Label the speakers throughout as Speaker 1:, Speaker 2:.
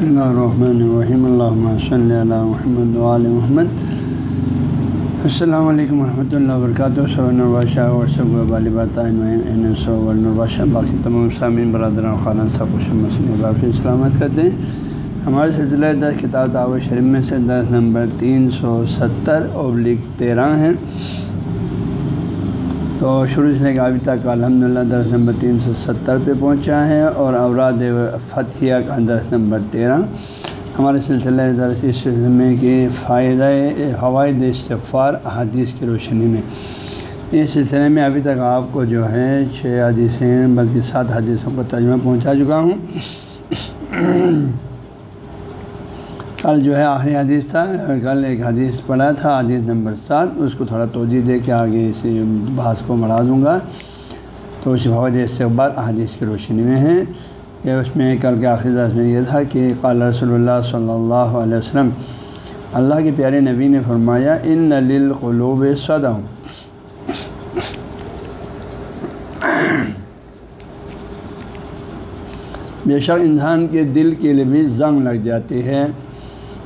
Speaker 1: بسم اللہ الرحمن الرحیم اللہ صلی اللہ محمد علیہ محمد السلام علیکم ورحمۃ اللہ وبرکاتہ صبح الباشہ اور سب الباشہ باقی تمام سامعین برادران خانہ سب کچھ مسئلہ باقی سلامت کرتے ہیں ہمارے سلسلہ دس کتاب دعوت شریف میں سے دس نمبر تین سو ستر ابلک تیرہ ہیں تو شروع سے لے کے ابھی تک الحمد للہ درس نمبر تین سو ستر پہ پہنچا ہے اور اوراد فتھیہ کا درس نمبر تیرہ۔ ہمارے سلسلہ درس اس سلسلے میں کہ فائدہ فوائد استغفار احادیث کی روشنی میں۔ اس سلسلے میں ابھی تک آپ کو جو ہے چھ حدیثیں بلکہ سات حدیثوں کا ترجمہ پہنچا چکا ہوں۔ کل جو ہے آخری حدیث تھا، کل ایک حدیث پڑھا تھا، حدیث نمبر سات، اس کو تھوڑا توجہ دے کے آگے اسی بحث کو بڑھا دوں گا۔ تو اس فوائد استقبال احادیث کی روشنی میں ہے کہ اس میں کل کے آخری دس میں یہ تھا کہ قال رسول اللہ صلی اللہ علیہ وسلم، اللہ کے پیارے نبی نے فرمایا، ان نلقلوب صدا بے شک انسان کے دل کے لیے بھی زنگ لگ جاتی ہے۔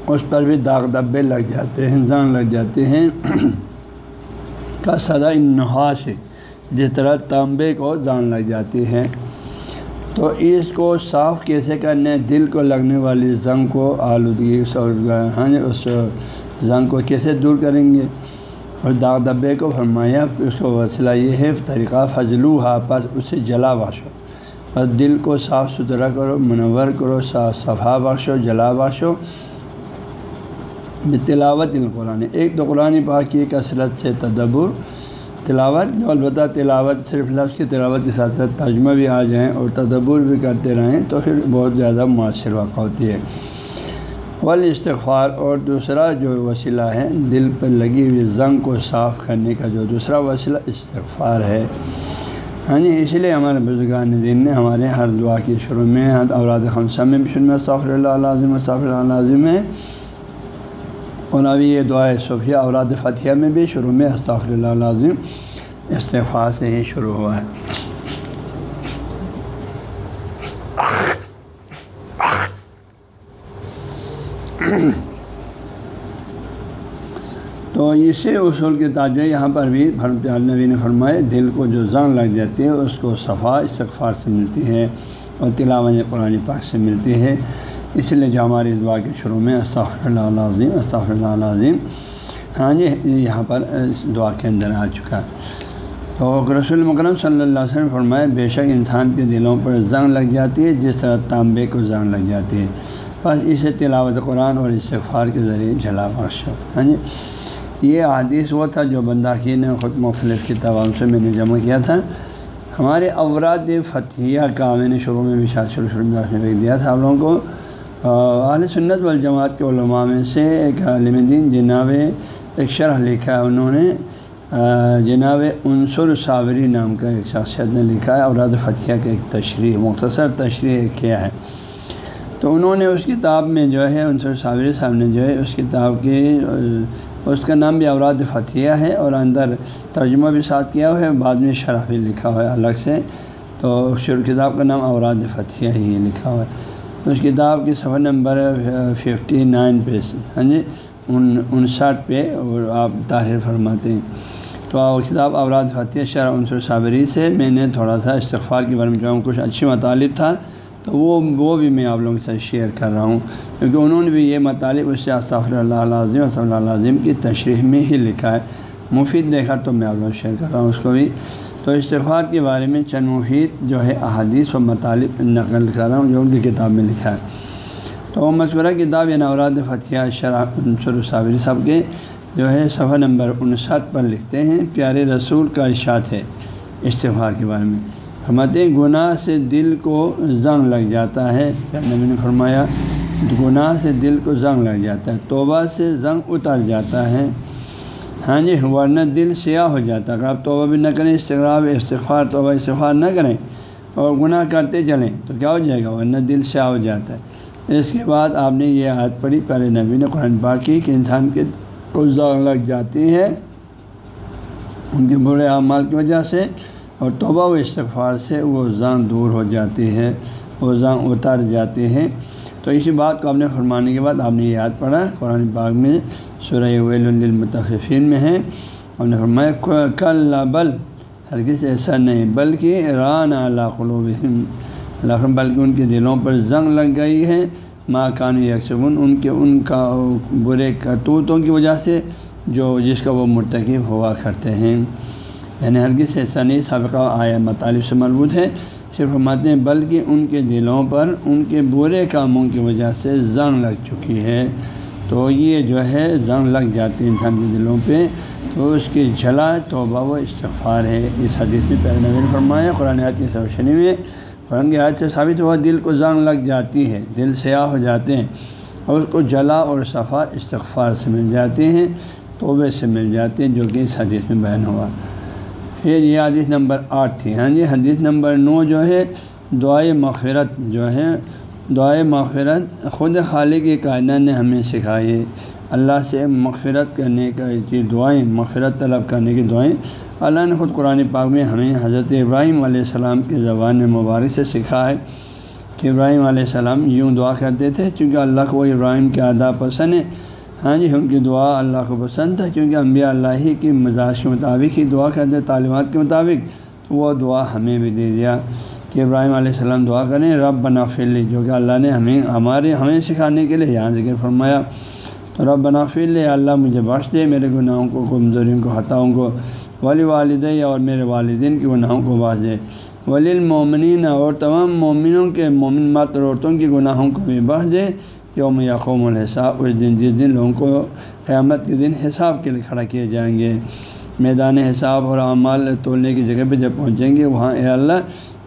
Speaker 1: اس پر بھی داغ دبے لگ جاتے ہیں زنگ لگ جاتے ہیں۔ کا سدا انحا سے، جس طرح تانبے کو جان لگ جاتی ہے تو اس کو صاف کیسے کرنے، دل کو لگنے والی زنگ کو آلودگی ہاں اس زنگ کو کیسے دور کریں گے؟ اور داغ دبے کو فرمایا، اس کو وسیلہ یہ ہے، طریقہ فضلو ہا پس اسے جلا باشو بس دل کو صاف ستھرا کرو، منور کرو، صاف، صفا بخشو، جلا باشو تلاوت القرآن ایک تو قرآن پاک کی کثرت سے تدبر، تلاوت، جو البتہ تلاوت صرف لفظ کی تلاوت کے ساتھ ساتھ ترجمہ بھی آ جائیں اور تدبر بھی کرتے رہیں تو پھر بہت زیادہ مؤثر واقع ہوتی ہے۔ ول استغفار اور دوسرا جو وسیلہ ہے، دل پر لگی ہوئی زنگ کو صاف کرنے کا جو دوسرا وسیلہ استغفار ہے۔ ہاں جی اسی لیے ہمارے بزرگان دین نے ہمارے ہر دعا کی شروع میں ہاں، اوراد خمسہ میں بھی شروع میں صاف اللہ عظم صاف اللہ عظم ہے اور ابھی یہ دعائے صوفیہ اوراد فتح میں بھی شروع میں استغفر اللہ لازم استفاع سے ہی شروع ہوا ہے۔ تو اسی اصول کے تاج یہاں پر بھی پیار نبی نے فرمائے، دل کو جو زنگ لگ جاتی ہے، اس کو صفا استغفار سے ملتی ہے اور تلاوت قرآن پاک سے ملتی ہے۔ اس لیے جو ہماری دعا کے شروع میں استغفر اللہ عظیم استغفر اللہ عظیم ہاں جی یہاں پر اس دعا کے اندر آ چکا۔ تو رسول مکرم صلی اللہ علیہ وسلم فرمائے، بے شک انسان کے دلوں پر زنگ لگ جاتی ہے، جس طرح تانبے کو زنگ لگ جاتی ہے۔ بس اسے تلاوت قرآن اور استغفار کے ذریعے جلا بخش۔ ہاں جی یہ حدیث وہ تھا جو بنداخی نے، خود مختلف کتابوں سے میں نے جمع کیا تھا۔ ہمارے اوراد فتحیہ کا میں نے شروع میں بھی شاید شروع شروع میں دیا تھا آپ لوگوں کو۔ اہل سنت والجماعت کے علماء میں سے ایک عالم دین جناب ایک شرح لکھا ہے، انہوں نے جناب عنصر صابری نام کا ایک شخصیت نے لکھا ہے، اوراد فتح کا ایک تشریح، مختصر تشریح کیا ہے۔ تو انہوں نے اس کتاب میں جو ہے عنصر صابری صاحب نے جو ہے، اس کتاب کی اس کا نام بھی اوراد فتح ہے، اور اندر ترجمہ بھی ساتھ کیا ہوا ہے، بعد میں شرح بھی لکھا ہوا ہے الگ سے۔ تو شروع کتاب کا نام اوراد فتح ہی لکھا ہوا ہے۔ اس کتاب کی صفحہ نمبر ففٹی نائن پہ ہاں جی؟ ان انسٹھ پہ، اور آپ تاہر فرماتے ہیں۔ تو کتاب اوراد فتح شرح عنصر صابری سے میں نے تھوڑا سا استغفار کے بارے میں جو کچھ اچھی مطالب تھا، تو وہ وہ بھی میں آپ لوگوں کے ساتھ شیئر کر رہا ہوں۔ کیونکہ انہوں نے بھی یہ مطالب اس سے استغفر اللہ عظیم صلی اللہ عظیم کی تشریح میں ہی لکھا ہے۔ مفید دیکھا تو میں آپ لوگ شیئر کر رہا ہوں اس کو بھی۔ تو استغفار کے بارے میں چند مفید جو ہے احادیث و مطالب نقل کر رہا ہوں، جو ان کی کتاب میں لکھا ہے۔ تو وہ مشورہ کتاب یعنی یہ نوراد فتح شرح عنصر صابری صاحب کے جو ہے صفحہ نمبر انسٹھ پر لکھتے ہیں، پیارے رسول کا ارشاد ہے استغفار کے بارے میں۔ ہمت گناہ سے دل کو زنگ لگ جاتا ہے۔ نبی نے فرمایا، گناہ سے دل کو زنگ لگ جاتا ہے، توبہ سے زنگ اتر جاتا ہے۔ ہاں جی ورنہ دل سیاہ ہو جاتا ہے۔ اگر آپ توبہ بھی نہ کریں استغراب استغفار، توبہ، استغفار نہ کریں اور گناہ کرتے چلیں تو کیا ہو جائے گا؟ ورنہ دل سیاہ ہو جاتا ہے۔ اس کے بعد آپ نے یہ عادت پڑھی پہلے نبی نے قرآن پاک کی کہ انسان کے روزہ لگ جاتی ہے ان کے برے اعمال کی وجہ سے اور توبہ و استغفار سے وہ زان دور ہو جاتی ہے وہ زان اتر جاتے ہیں۔ تو اسی بات کو آپ نے فرمانے کے بعد آپ نے یاد پڑھا، قرآن پاک میں سورہ ویل المتفین میں ہے۔ آپ نے فرمایا کل بل، ہرگز ایسا نہیں، بلکہ ران اللہ قلوب اللہ بلکہ ان کے دلوں پر زنگ لگ گئی ہے۔ ماں کان یکسبن ان کے، ان کا برے کرتوتوں کی وجہ سے، جو، جس کا وہ مرتکب ہوا کرتے ہیں۔ یعنی ہرگز ایسا نہیں، سابقہ آیا مطالب سے مربوط ہے۔ صرف فرماتے ہیں، بلکہ ان کے دلوں پر، ان کے برے کاموں کی وجہ سے زنگ لگ چکی ہے۔ تو یہ جو ہے زنگ لگ جاتی ہے انسان کے دلوں پہ، تو اس کی جھلا توبہ و استغفار ہے۔ اس حدیث میں پیر نوین فرمایا، قرآن کی روشنی میں قرآن کی حد سے ثابت ہوا، دل کو زنگ لگ جاتی ہے، دل سیاہ ہو جاتے ہیں اور اس کو جلا اور صفا استغفار سے مل جاتے ہیں توبے سے مل جاتے ہیں، جو کہ اس حدیث میں بیان ہوا۔ پھر یہ حدیث نمبر آٹھ تھی۔ ہاں جی حدیث نمبر نو جو ہے، دعائے مغفرت جو ہے دعائے مغفرت خود خالق کائنات نے ہمیں سکھائی ہے۔ اللہ سے مغفرت کرنے کا کی دعائیں، مغفرت طلب کرنے کی دعائیں، اللہ نے خود قرآن پاک میں ہمیں حضرت ابراہیم علیہ السلام کی زبان مبارک سے سکھا ہے کہ ابراہیم علیہ السلام یوں دعا کرتے تھے، چونکہ اللہ کو ابراہیم کے ادا پسند ہے۔ ہاں جی ان کی دعا اللہ کو پسند تھا کیونکہ انبیاء اللہ ہی کی مزاج کے مطابق ہی دعا کرتے، تعلیمات کے مطابق، تو وہ دعا ہمیں بھی دے دیا۔ کہ ابراہیم علیہ السلام دعا کریں رب بنا فلی جو کہ اللہ نے ہمیں، ہمارے، ہمیں سکھانے کے لیے یہاں ذکر فرمایا۔ تو رب بنا فلی اللہ مجھے بخش دے، میرے گناہوں کو، کمزوریوں کو، خطاؤں کو، ولی والد اور میرے والدین کے گناہوں کو بخش دے۔ ولی المومنین اور تمام مومنوں کے مومن مات عورتوں کے گناہوں کو بھی بخش دے۔ یوم یقوم الحساب، اس دن، جس دن لوگوں کو قیامت کے دن حساب کے لیے کھڑا کیے جائیں گے۔ میدان حساب اور اعمال تولنے کی جگہ پہ جب پہنچیں گے، وہاں اے اللہ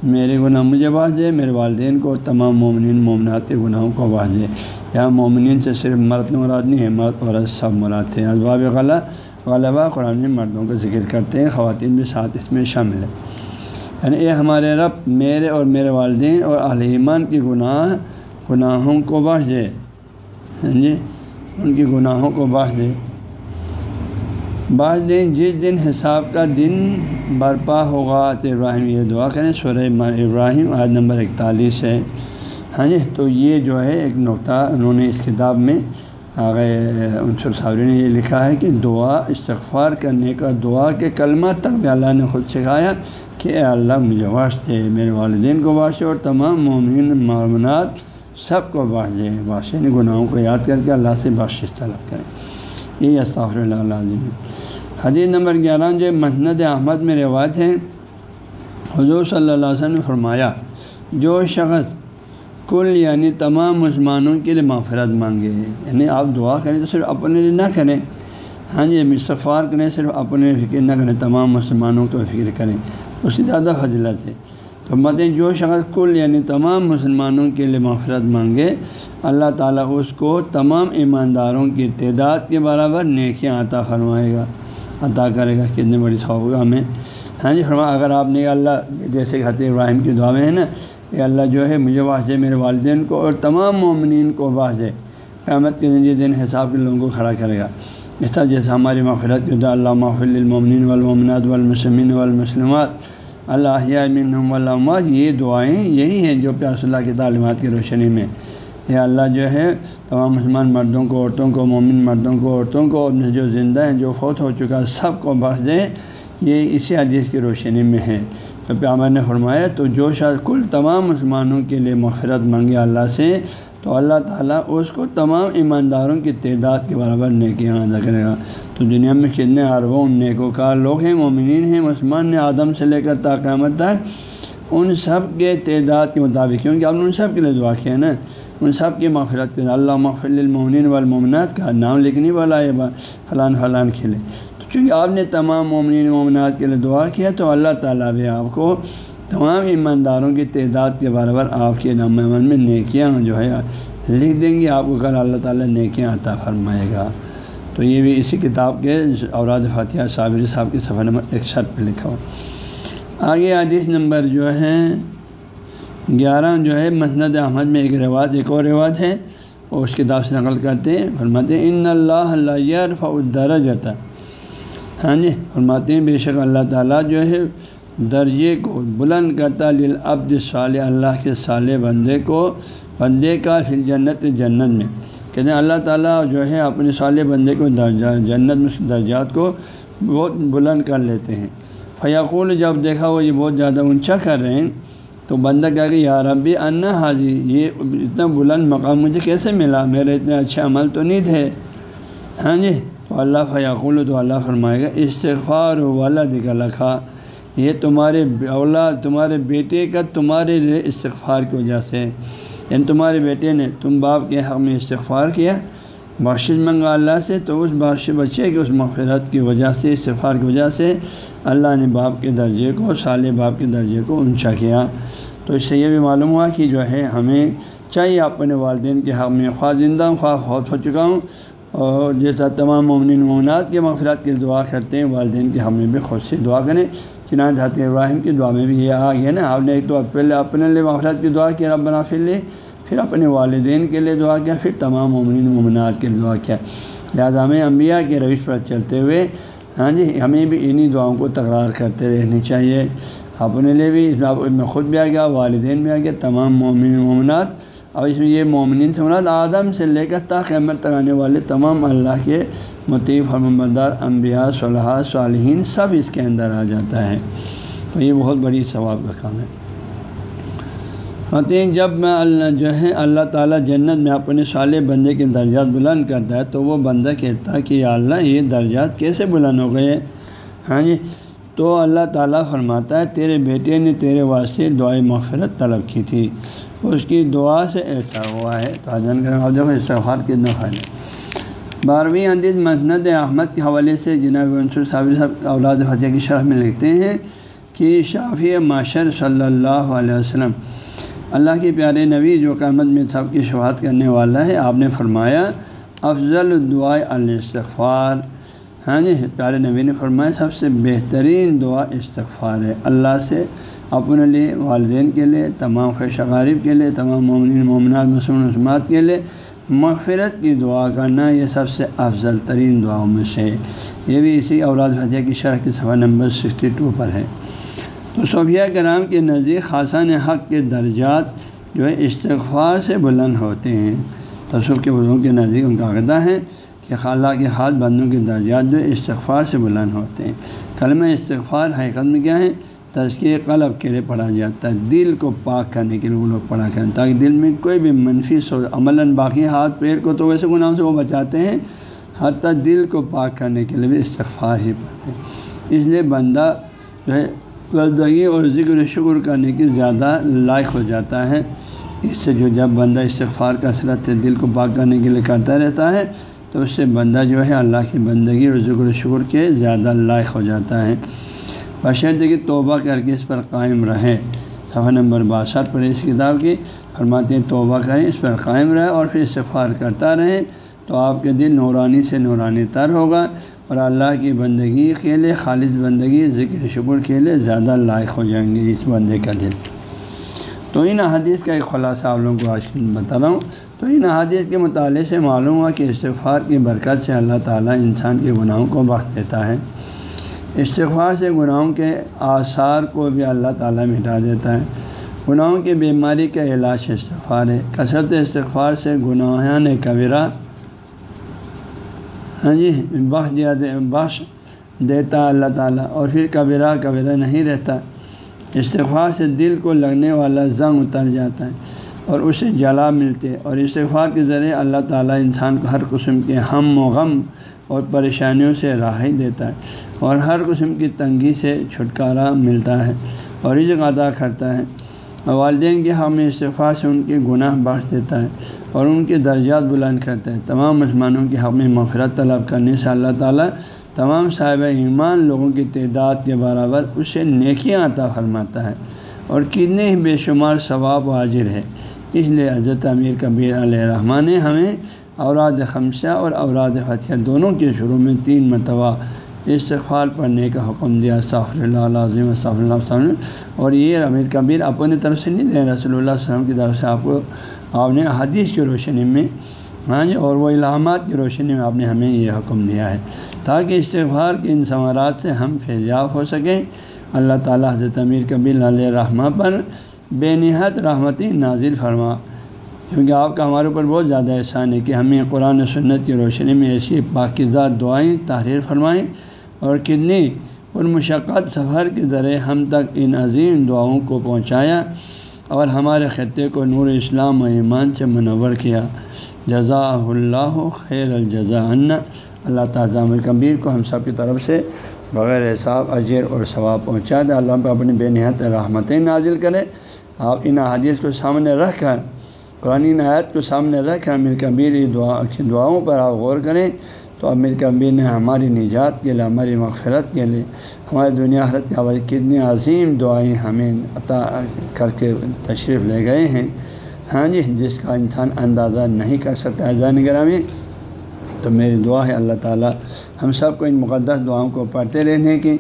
Speaker 1: میرے گناہ مجھے باز دے میرے والدین کو اور تمام مومنین، مومنات کے گناہوں کو باز دے یہاں مومنین سے صرف مرد مراد نہیں ہے، مرد عورت سب مراد تھے اسباب غلہ، غلبہ قرآن میں مردوں کا ذکر کرتے ہیں، خواتین بھی ساتھ اس میں شامل ہیں۔ یعنی اے ہمارے رب، میرے اور میرے والدین اور اہل ایمان کی گناہ گناہوں کو باش دے ہاں جی؟ ان کی گناہوں کو باش دے بعض دن جس دن حساب کا دن برپا ہوگا تو ابراہیم یہ دعا کریں۔ سورہ ابراہیم آج نمبر اکتالیس ہے۔ ہاں جی تو یہ جو ہے ایک نقطہ انہوں نے اس کتاب میں آگے عنصر صابری نے یہ لکھا ہے کہ دعا استغفار کرنے کا، دعا کے کلمہ تک بھی اللہ نے خود سکھایا کہ اے اللہ مجھے واسطے میرے والدین کو واسطے اور تمام مومن معمنات سب کو باشے باشے نے گناہوں کو یاد کر کے اللہ سے بخشش طلب کریں۔ یہ استغفر اللہ عظیم حدیث نمبر گیارہ جو مسند احمد میں روایت ہے، حضور صلی اللہ علیہ وسلم نے فرمایا، جو شخص کل یعنی تمام مسلمانوں کے لیے مغفرت مانگے یعنی آپ دعا کریں تو صرف اپنے لیے نہ کریں ہاں جی استغفار کریں، صرف اپنے فکر نہ کریں، تمام مسلمانوں کو فکر کریں، اس سے زیادہ فضلت ہے۔ تو متیں جو شخص کل یعنی تمام مسلمانوں کے لیے مغفرت مانگے، اللہ تعالیٰ اس کو تمام ایمانداروں کی تعداد کے برابر نیکیاں عطا فرمائے گا۔ عطا کرے گا، کتنی بڑی سوگ ہمیں۔ ہاں جی فرما اگر آپ نے اللہ، جیسے کہ ابراہیم کی دعا میں ہے نا، کہ اللہ جو ہے مجھے واسطے میرے والدین کو اور تمام مومنین کو دے قیامت کے دن دن حساب کے لوگوں کو کھڑا کرے گا۔ اس طرح جیسے ہماری مغفرت کی دعا، اللہ محفل المومنین والمومنات والمسلمین والمسلمات، اللہ من علامات یہ دعائیں یہی ہیں جو پیاس اللہ کی تعلیمات کی روشنی میں۔ یہ اللہ جو ہے، تمام مسلمان مردوں کو، عورتوں کو، مومن مردوں کو، عورتوں کو اپنے جو زندہ ہیں، جو فوت ہو چکا، سب کو بخش دیں۔ یہ اسی حدیث کی روشنی میں ہے۔ تو پیامر نے فرمایا، تو جو شاید کل تمام مسلمانوں کے لیے مغفرت مانگے اللہ سے، تو اللہ تعالیٰ اس کو تمام ایمانداروں کی تعداد کے برابر نیکیاں ادا کرے گا۔ تو دنیا میں کتنے اربوں نیکو کار لوگ ہیں، مومنین ہیں، مسلمان نے آدم سے لے کر تاقامت تک، ان سب کے تعداد کے مطابق، کیونکہ آپ نے ان سب کے لیے دعا کیا نا۔ ان سب کی مغفرت کے اللہ مغفل المومنین والمومنات کا نام لکھنے والا ہے فلان فلان کھلے چونکہ آپ نے تمام مومنین مومنات کے لیے دعا کیا، تو اللہ تعالیٰ بھی آپ کو تمام ایمانداروں کی تعداد کے برابر آپ کے نام میں نیکیاں جو ہے لکھ دیں گے آپ کو کل اللہ تعالیٰ نیکیاں عطا فرمائے گا۔ تو یہ بھی اسی کتاب کے اوراد فاتحہ صابر صاحب کے سفر نمبر اکسٹھ پہ لکھا ہوا۔ آگے حدیث نمبر جو ہے گیارہ جو ہے، مسند احمد میں ایک رواج ایک اور رواج ہے، اور اس کتاب سے نقل کرتے ہیں، فرماتے ہیں، ان اللہ اللہ فدر جاتا ہاں جی فرماتے ہیں، بے شک اللہ تعالیٰ جو ہے، درجے کو بلند کرتا للعبد صالح، اللہ کے صالح بندے کو، بندے کا پھر جنت جنت میں۔ کہتے ہیں، اللہ تعالیٰ جو ہے، اپنے صالح بندے کو درجہ، جنت میں، درجات کو بہت بلند کر لیتے ہیں۔ فیاقول، جب دیکھا وہ یہ بہت زیادہ اونچا کر رہے ہیں تو بندہ کہا کہ یا ربی انا حاضی یہ اتنا بلند مقام مجھے کیسے ملا؟ میرے اتنے اچھے عمل تو نہیں تھے. ہاں جی؟ تو اللہ فیاقول تو اللہ فرمائے گا، استغفار والا دکھا لکھا یہ تمہارے اولا تمہارے بیٹے کا تمہارے لیے استغفار کی وجہ سے یعنی تمہارے بیٹے نے تم باپ کے حق میں استغفار کیا بخش منگا اللہ سے تو اس بخش بچے کی اس مغفرت کی وجہ سے استغفار کی وجہ سے اللہ نے باپ کے درجے کو سال باپ کے درجے کو اونچا کیا۔ تو اس سے یہ بھی معلوم ہوا کہ جو ہے، ہمیں چاہیے اپنے والدین کے حق میں خواہ زندہ ہوں، خواہ بہت ہو چکا ہوں۔ اور جیسا تمام مومن ممنات کے مغفرت کی دعا کرتے ہیں۔ والدین کے ہمیں بھی خود سے دعا کریں۔ چنانچہ حضرت ابراہیم کی دعا میں بھی یہ آ گیا نا، آپ نے ایک تو پہلے اپنے لیے مغفرت کی دعا کیا رب بنا پھر لے۔ پھر اپنے والدین کے لیے دعا کیا، پھر تمام مومن ممنات کے لیے دعا کیا۔ لہٰذا ہمیں انبیاء کے روش پر چلتے ہوئے ہاں جی ہمیں بھی انہی دعاؤں کو تکرار کرتے رہنی چاہیے۔ اپنے لیے بھی اس میں خود بھی آ گیا، والدین بھی آ گیا، تمام مومن مومنات۔ اور اس میں یہ مومنین سے مراد آدم سے لے کر تا قیمت تک آنے والے تمام اللہ کے مطیف حرمبردار انبیاء صلیحہ صالحین، سب اس کے اندر آ جاتا ہے۔ تو یہ بہت بڑی ثواب کا کام ہے۔ ہوتے ہیں جب میں اللہ جو ہے، اللہ تعالیٰ جنت میں اپنے صالح بندے کے درجات بلند کرتا ہے، تو وہ بندہ کہتا ہے کہ یا اللہ، یہ درجات کیسے بلند ہو گئے؟ ہاں جی؟ تو اللہ تعالیٰ فرماتا ہے، تیرے بیٹے نے تیرے واسطے دعائیں مغفرت طلب کی تھی۔ اس کی دعا سے ایسا ہوا ہے۔ تو جان کر آپ دیکھو استغفار کتنا فائدہ بارہویں حدیث مسند احمد کے حوالے سے جناب عنصر صابر صاحب اولاد فتح کی شرح میں لکھتے ہیں کہ شافی معاشر صلی اللہ علیہ وسلم اللہ کے پیارے نبی جو قیامت میں سب کی شفاعت کرنے والا ہے، آپ نے فرمایا، افضل دعائے الاستغفار۔ ہاں جی پیارے نبی نے فرمایا، سب سے بہترین دعا استغفار ہے۔ اللہ سے، اپنے لیے، والدین کے لیے، تمام خیش غارب کے لیے، تمام مومن مومنات مسلم رسمات کے لیے مغفرت کی دعا کرنا، یہ سب سے افضل ترین دعاؤں میں سے یہ بھی اسی اولاد فتح کی شرح کی صفحہ نمبر سکسٹی ٹو پر ہے۔ تو صوفیہ کرام کے نزدیک خاصان حق کے درجات جو ہے استغفار سے بلند ہوتے ہیں۔ تصوف کے بزرگوں کے نزدیک ان کا عقدہ ہے کہ خالہ کے خاص بندوں کے درجات جو استغفار سے بلند ہوتے ہیں۔ کلمہ استغفار حقیقت میں کیا ہے؟ تذکیہ قلب کے لیے پڑھا جاتا ہے۔ دل کو پاک کرنے کے لیے وہ لوگ پڑھا کرتے ہیں تاکہ دل میں کوئی بھی منفی سو عملاً باقی ہاتھ پیر کو تو ویسے گناہوں سے وہ بچاتے ہیں، حتیٰ دل کو پاک کرنے کے لیے بھی استغفار ہی پڑھتے ہیں۔ اس لیے بندہ جو ہے غلطی اور ذکر شکر کرنے کی زیادہ لائق ہو جاتا ہے۔ اس سے جو جب بندہ استغفار کا صرت دل کو پاک کرنے کے لیے کرتا رہتا ہے، تو اس سے بندہ جو ہے اللہ کی بندگی اور ذکر شکر کے زیادہ لائق ہو جاتا ہے۔ بشرط کہ توبہ کر کے اس پر قائم رہے۔ صفحہ نمبر باسٹھ پر اس کتاب کی فرماتے ہیں، توبہ کریں، اس پر قائم رہے اور پھر استغفار کرتا رہیں تو آپ کے دل نورانی سے نورانی تر ہوگا۔ اور اللہ کی بندگی کے لیے، خالص بندگی، ذکر شکر کے لیے زیادہ لائق ہو جائیں گے اس بندے کا دل۔ تو ان حدیث کا ایک خلاصہ آپ لوگوں کو آج بتا رہا ہوں۔ تو ان حدیث کے مطالعے سے معلوم ہوا کہ استغفار کی برکت سے اللہ تعالیٰ انسان کے گناہوں کو بخش دیتا ہے۔ استغفار سے گناہوں کے آثار کو بھی اللہ تعالیٰ مٹا دیتا ہے۔ گناہوں کی بیماری کا علاج استغفار ہے۔ کثرت استغفار سے گناہ نے کبیرہ ہاں جی بخش دیا بخش دیتا اللہ تعالیٰ، اور پھر کبیرہ کبیرہ نہیں رہتا۔ استغفار سے دل کو لگنے والا زنگ اتر جاتا ہے اور اسے جلا ملتے اور استغفار کے ذریعے اللہ تعالیٰ انسان کو ہر قسم کے ہم و غم اور پریشانیوں سے راحت دیتا ہے اور ہر قسم کی تنگی سے چھٹکارا ملتا ہے اور عزق ادا کرتا ہے۔ والدین کے ہم استغفار سے ان کے گناہ بخش دیتا ہے۔ اور ان کے درجات بلند کرتا ہے تمام مسلمانوں کے حق میں مغفرت طلب کرنے سے اللہ تعالیٰ تمام صاحب ایمان لوگوں کی تعداد کے برابر اسے نیکیاں عطا فرماتا ہے اور کتنے ہی بے شمار ثواب واجر ہے۔ اس لیے حضرت امیر کبیر علیہ الرحمٰن نے ہمیں اوراد خمسہ اور اوراد فتح دونوں کے شروع میں تین مرتبہ استغفار پڑھنے کا حکم دیا۔ صاف اللہ عظیم صاف اللہ وسلم اور یہ امیر کبیر اپنی طرف سے نہیں دیں رسول اللہ علیہ وسلم کی طرف سے آپ کو آپ نے حدیث کی روشنی میں ہاں جی اور وہ علامات کی روشنی میں آپ نے ہمیں یہ حکم دیا ہے۔ تاکہ استغفار کے ان ثمرات سے ہم فیضیاب ہو سکیں۔ اللہ تعالیٰ حضرت امیر کبیل علیہ رحمٰ پر بے نہایت رحمتی نازل فرما۔ کیونکہ آپ کا ہمارے اوپر بہت زیادہ احسان ہے کہ ہمیں قرآن و سنت کی روشنی میں ایسی باقاعدہ دعائیں تحریر فرمائیں۔ اور کتنی مشقت سفر کے ذریعے ہم تک ان عظیم دعاؤں کو پہنچایا۔ اور ہمارے خطے کو نور اسلام و ایمان سے منور کیا۔ جزا اللہ خیر الجزا اللہ تعالیٰ کبیر کو ہم سب کی طرف سے بغیر حساب اجیر اور ثواب پہنچا دے۔ اللہ پہ اپنی بے نہایت رحمتیں نازل کرے۔ آپ ان حادیث کو سامنے رکھ کر، قرآن آیت کو سامنے رکھ کر امیر کبیر دعا دعاؤں پر آپ غور کریں۔ تو امیر کبیر نے ہماری نجات کے لیے، ہماری مغفرت کے لیے ہماری دنیا حرت کے حوالے کتنی عظیم دعائیں ہمیں عطا کر کے تشریف لے گئے ہیں۔ ہاں جی جس کا انسان اندازہ نہیں کر سکتا ہے جان گرامی۔ تو میری دعا ہے، اللہ تعالیٰ ہم سب کو ان مقدس دعاؤں کو پڑھتے رہنے کی،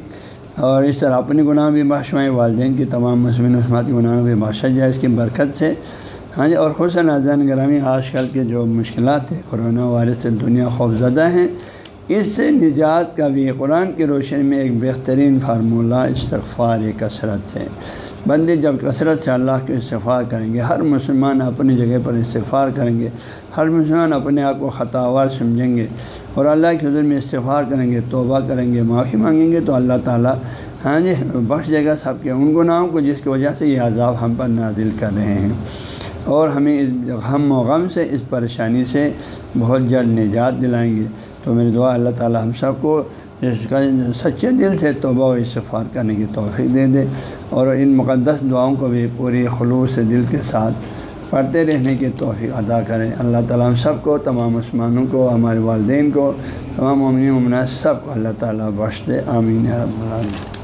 Speaker 1: اور اس طرح اپنی گناہ بھی باشوائیں والدین کی تمام مسلم عثمت گناہ بھی بادشاہ جائے، اس کی برکت سے۔ ہاں جی اور حسن اذان گرامی، آج کل کے جو مشکلات ہیں، کرونا وائرس سے دنیا خوف زدہ ہیں، اس سے نجات کا بھی قرآن کی روشنی میں ایک بہترین فارمولہ استغفار کثرت ہے۔ بندے جب کثرت سے اللہ کے استغفار کریں گے، ہر مسلمان اپنی جگہ پر استغفار کریں گے، ہر مسلمان اپنے آپ کو خطاوار سمجھیں گے اور اللہ کے حضور میں استغفار کریں گے، توبہ کریں گے، معافی مانگیں گے، تو اللہ تعالیٰ ہاں جی بخش جائے گا سب کے، ان گناہوں کو جس کی وجہ سے یہ عذاب ہم پر نازل کر رہے ہیں۔ اور ہمیں اس ہم و غم سے، اس پریشانی سے بہت جلد نجات دلائیں گے۔ تو میری دعا، اللہ تعالیٰ ہم سب کو اس کا سچے دل سے توبہ و استفار کرنے کی توفیق دے دے اور ان مقدس دعاؤں کو بھی پوری خلوص دل کے ساتھ پڑھتے رہنے کی توفیق ادا کریں۔ اللہ تعالیٰ ہم سب کو، تمام عثمانوں کو، ہمارے والدین کو، تمام امنی ممنع سب کو اللہ تعالیٰ بخش دے۔ آمین رب العالمین۔